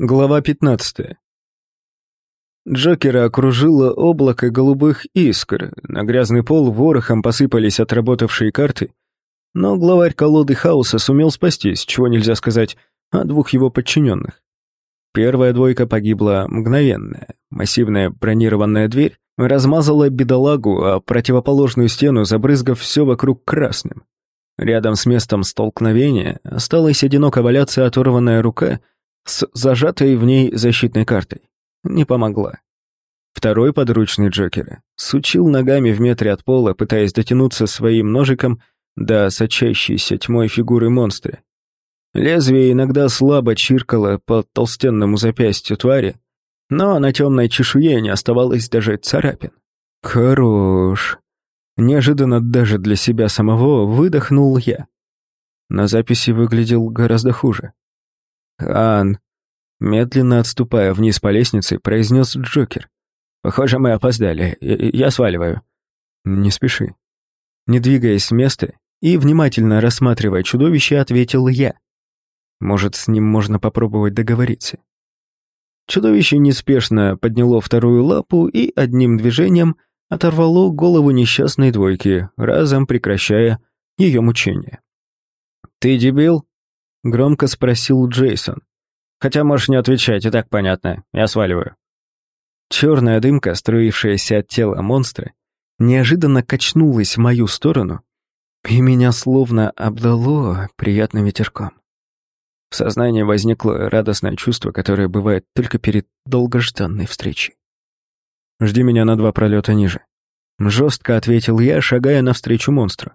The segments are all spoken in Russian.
Глава 15. Джокера окружило облако голубых искр, на грязный пол ворохом посыпались отработавшие карты, но главарь колоды хаоса сумел спастись, чего нельзя сказать о двух его подчиненных. Первая двойка погибла мгновенно. Массивная бронированная дверь размазала бедолагу, а противоположную стену забрызгав все вокруг красным. Рядом с местом столкновения осталась одиноко валяться оторванная рука — с зажатой в ней защитной картой. Не помогла. Второй подручный Джокера сучил ногами в метре от пола, пытаясь дотянуться своим ножиком до сочащейся тьмой фигуры монстра. Лезвие иногда слабо чиркало по толстенному запястью твари, но на темной чешуе не оставалось даже царапин. Хорош. Неожиданно даже для себя самого выдохнул я. На записи выглядел гораздо хуже. «Ан», медленно отступая вниз по лестнице, произнес Джокер. «Похоже, мы опоздали. Я сваливаю». «Не спеши». Не двигаясь с места и внимательно рассматривая чудовище, ответил я. «Может, с ним можно попробовать договориться». Чудовище неспешно подняло вторую лапу и одним движением оторвало голову несчастной двойки, разом прекращая ее мучение. «Ты дебил?» Громко спросил Джейсон. «Хотя можешь не отвечать, и так понятно. Я сваливаю». Черная дымка, струившаяся от тела монстра, неожиданно качнулась в мою сторону, и меня словно обдало приятным ветерком. В сознании возникло радостное чувство, которое бывает только перед долгожданной встречей. «Жди меня на два пролета ниже», — жестко ответил я, шагая навстречу монстру.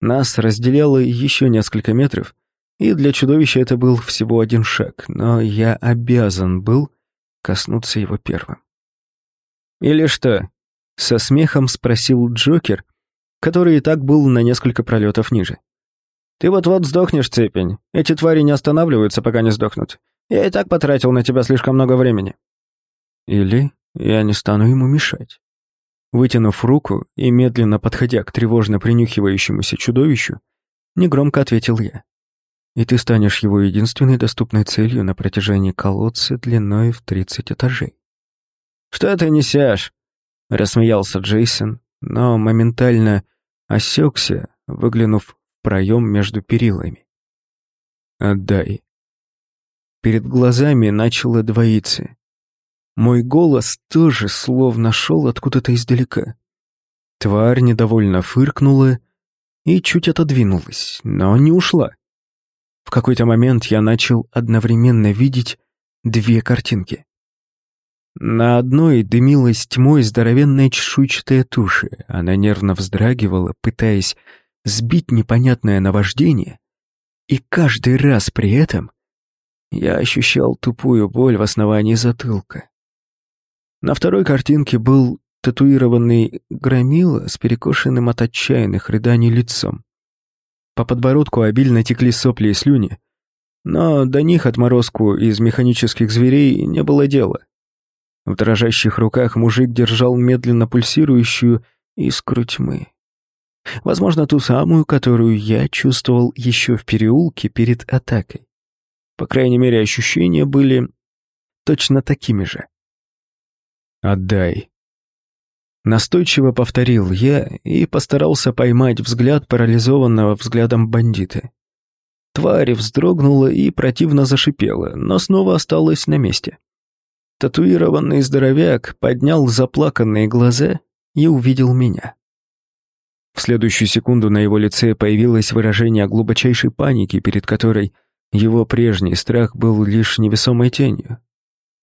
Нас разделяло еще несколько метров, и для чудовища это был всего один шаг, но я обязан был коснуться его первым. «Или что?» — со смехом спросил Джокер, который и так был на несколько пролетов ниже. «Ты вот-вот сдохнешь, цепень. Эти твари не останавливаются, пока не сдохнут. Я и так потратил на тебя слишком много времени». «Или я не стану ему мешать». Вытянув руку и медленно подходя к тревожно принюхивающемуся чудовищу, негромко ответил я и ты станешь его единственной доступной целью на протяжении колодца длиной в 30 этажей. «Что ты несешь?» — рассмеялся Джейсон, но моментально осекся, выглянув в проем между перилами. «Отдай». Перед глазами начало двоиться. Мой голос тоже словно шел откуда-то издалека. Тварь недовольно фыркнула и чуть отодвинулась, но не ушла. В какой-то момент я начал одновременно видеть две картинки. На одной дымилась тьмой здоровенная чешуйчатая туша. Она нервно вздрагивала, пытаясь сбить непонятное наваждение, и каждый раз при этом я ощущал тупую боль в основании затылка. На второй картинке был татуированный громила с перекошенным от отчаянных рыданий лицом. По подбородку обильно текли сопли и слюни, но до них отморозку из механических зверей не было дела. В дрожащих руках мужик держал медленно пульсирующую искру тьмы. Возможно, ту самую, которую я чувствовал еще в переулке перед атакой. По крайней мере, ощущения были точно такими же. «Отдай», Настойчиво повторил я и постарался поймать взгляд парализованного взглядом бандита. Тварь вздрогнула и противно зашипела, но снова осталась на месте. Татуированный здоровяк поднял заплаканные глаза и увидел меня. В следующую секунду на его лице появилось выражение глубочайшей паники, перед которой его прежний страх был лишь невесомой тенью.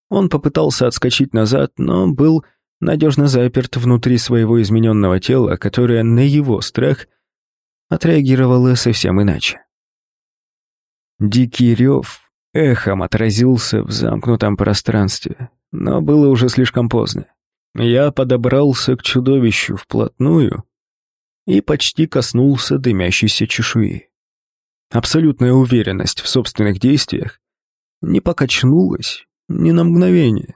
Он попытался отскочить назад, но был надежно заперт внутри своего измененного тела, которое на его страх отреагировало совсем иначе. Дикий рев эхом отразился в замкнутом пространстве, но было уже слишком поздно. Я подобрался к чудовищу вплотную и почти коснулся дымящейся чешуи. Абсолютная уверенность в собственных действиях не покачнулась ни на мгновение.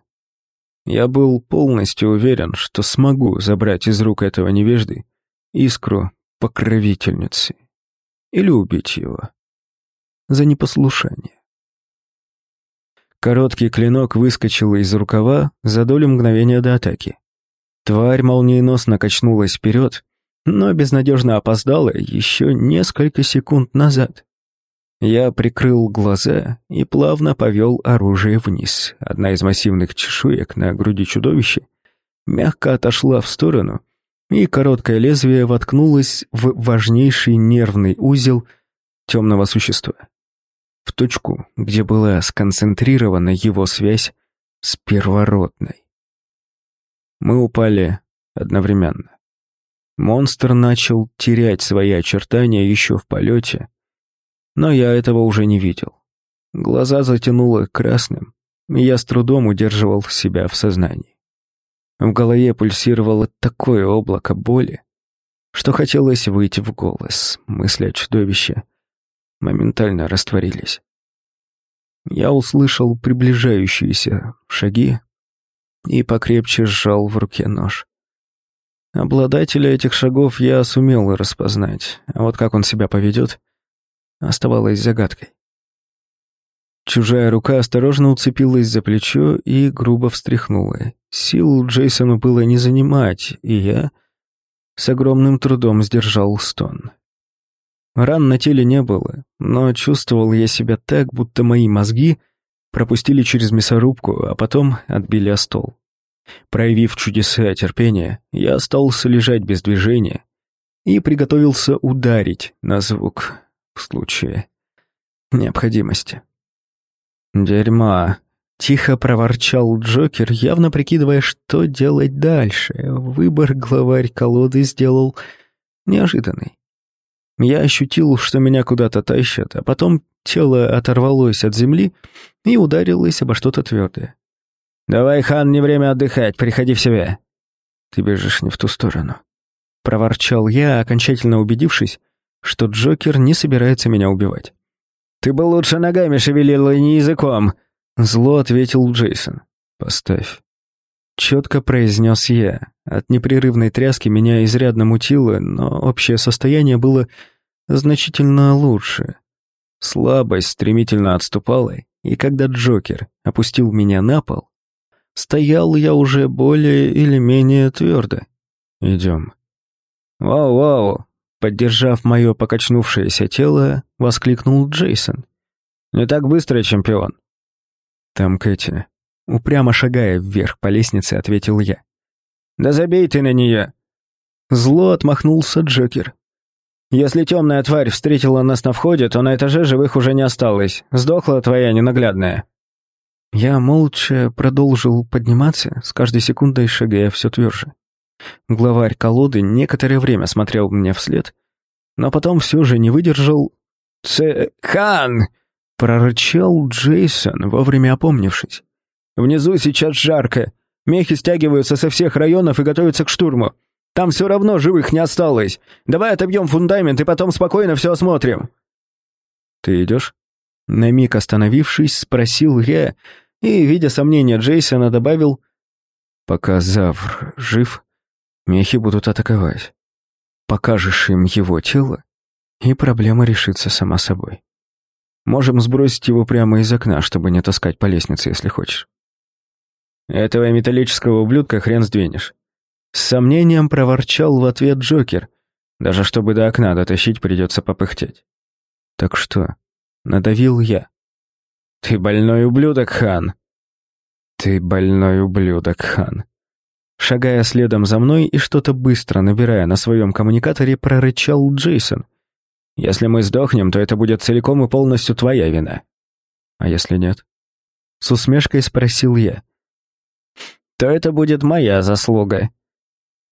Я был полностью уверен, что смогу забрать из рук этого невежды искру покровительницы или убить его за непослушание. Короткий клинок выскочил из рукава за долю мгновения до атаки. Тварь молниеносно качнулась вперед, но безнадежно опоздала еще несколько секунд назад. Я прикрыл глаза и плавно повел оружие вниз. Одна из массивных чешуек на груди чудовища мягко отошла в сторону, и короткое лезвие воткнулось в важнейший нервный узел темного существа. В точку, где была сконцентрирована его связь с первородной. Мы упали одновременно. Монстр начал терять свои очертания еще в полете, но я этого уже не видел. Глаза затянуло красным, и я с трудом удерживал себя в сознании. В голове пульсировало такое облако боли, что хотелось выйти в голос. Мысли о чудовище моментально растворились. Я услышал приближающиеся шаги и покрепче сжал в руке нож. Обладателя этих шагов я сумел распознать, а вот как он себя поведет, оставалось загадкой. Чужая рука осторожно уцепилась за плечо и грубо встряхнула. Сил Джейсону было не занимать, и я с огромным трудом сдержал стон. Ран на теле не было, но чувствовал я себя так, будто мои мозги пропустили через мясорубку, а потом отбили о стол. Проявив чудеса терпения, я остался лежать без движения и приготовился ударить на звук в случае необходимости. «Дерьма!» — тихо проворчал Джокер, явно прикидывая, что делать дальше. Выбор главарь колоды сделал неожиданный. Я ощутил, что меня куда-то тащат, а потом тело оторвалось от земли и ударилось обо что-то твердое. «Давай, хан, не время отдыхать, приходи в себя». «Ты бежишь не в ту сторону», — проворчал я, окончательно убедившись, что Джокер не собирается меня убивать. «Ты бы лучше ногами шевелил, и не языком», — зло ответил Джейсон. «Поставь». Четко произнес я. От непрерывной тряски меня изрядно мутило, но общее состояние было значительно лучше. Слабость стремительно отступала, и когда Джокер опустил меня на пол, стоял я уже более или менее твердо. «Идем». «Вау-вау!» Поддержав мое покачнувшееся тело, воскликнул Джейсон. «Не так быстро, чемпион». «Там Кэти», Упрямо шагая вверх по лестнице, ответил я. «Да забей ты на нее!» Зло отмахнулся Джокер. «Если темная тварь встретила нас на входе, то на этаже живых уже не осталось. Сдохла твоя ненаглядная». Я молча продолжил подниматься, с каждой секундой шагая все тверже. Главарь колоды некоторое время смотрел мне вслед, но потом все же не выдержал. «Хан!» — прорычал Джейсон, вовремя опомнившись. Внизу сейчас жарко. Мехи стягиваются со всех районов и готовятся к штурму. Там все равно живых не осталось. Давай отобьем фундамент и потом спокойно все осмотрим». «Ты идешь?» На миг остановившись, спросил я, и, видя сомнения Джейсона, добавил, «Пока Завр жив, мехи будут атаковать. Покажешь им его тело, и проблема решится сама собой. Можем сбросить его прямо из окна, чтобы не таскать по лестнице, если хочешь». Этого металлического ублюдка хрен сдвинешь. С сомнением проворчал в ответ Джокер. Даже чтобы до окна дотащить, придется попыхтеть. Так что, надавил я. Ты больной ублюдок, хан. Ты больной ублюдок, хан. Шагая следом за мной и что-то быстро набирая на своем коммуникаторе, прорычал Джейсон. «Если мы сдохнем, то это будет целиком и полностью твоя вина». «А если нет?» С усмешкой спросил я то это будет моя заслуга».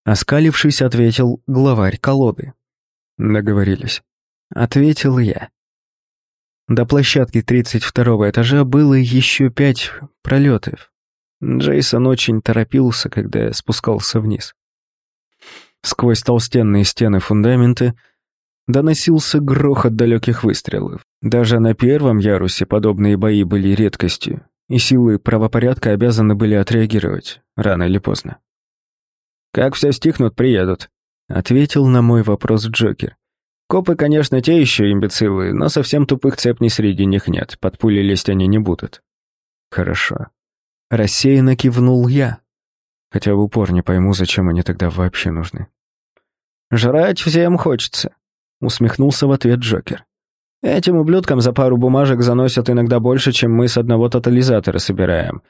Оскалившись, ответил главарь колоды. «Договорились». Ответил я. До площадки 32 этажа было еще пять пролетов. Джейсон очень торопился, когда спускался вниз. Сквозь толстенные стены фундамента доносился грохот далеких выстрелов. Даже на первом ярусе подобные бои были редкостью и силы правопорядка обязаны были отреагировать, рано или поздно. «Как все стихнут, приедут», — ответил на мой вопрос Джокер. «Копы, конечно, те еще имбецилы, но совсем тупых цепней среди них нет, под пули лезть они не будут». Хорошо. Рассеянно кивнул я. Хотя в упор не пойму, зачем они тогда вообще нужны. «Жрать всем хочется», — усмехнулся в ответ Джокер. «Этим ублюдкам за пару бумажек заносят иногда больше, чем мы с одного тотализатора собираем.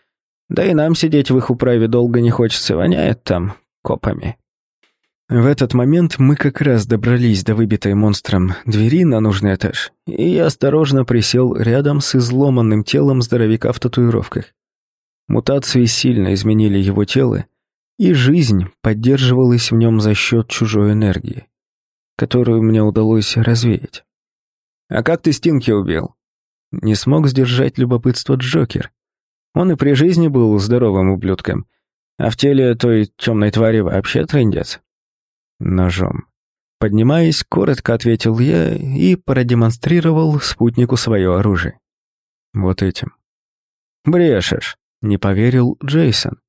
Да и нам сидеть в их управе долго не хочется, воняет там копами». В этот момент мы как раз добрались до выбитой монстром двери на нужный этаж, и я осторожно присел рядом с изломанным телом здоровяка в татуировках. Мутации сильно изменили его тело, и жизнь поддерживалась в нем за счет чужой энергии, которую мне удалось развеять. «А как ты Стинки убил?» Не смог сдержать любопытство Джокер. Он и при жизни был здоровым ублюдком, а в теле той темной твари вообще трындец ножом. Поднимаясь, коротко ответил я и продемонстрировал спутнику свое оружие. Вот этим. «Брешешь», — не поверил Джейсон.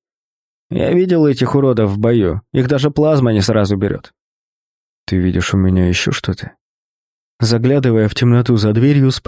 «Я видел этих уродов в бою, их даже плазма не сразу берет». «Ты видишь у меня еще что-то?» Заглядывая в темноту за дверью,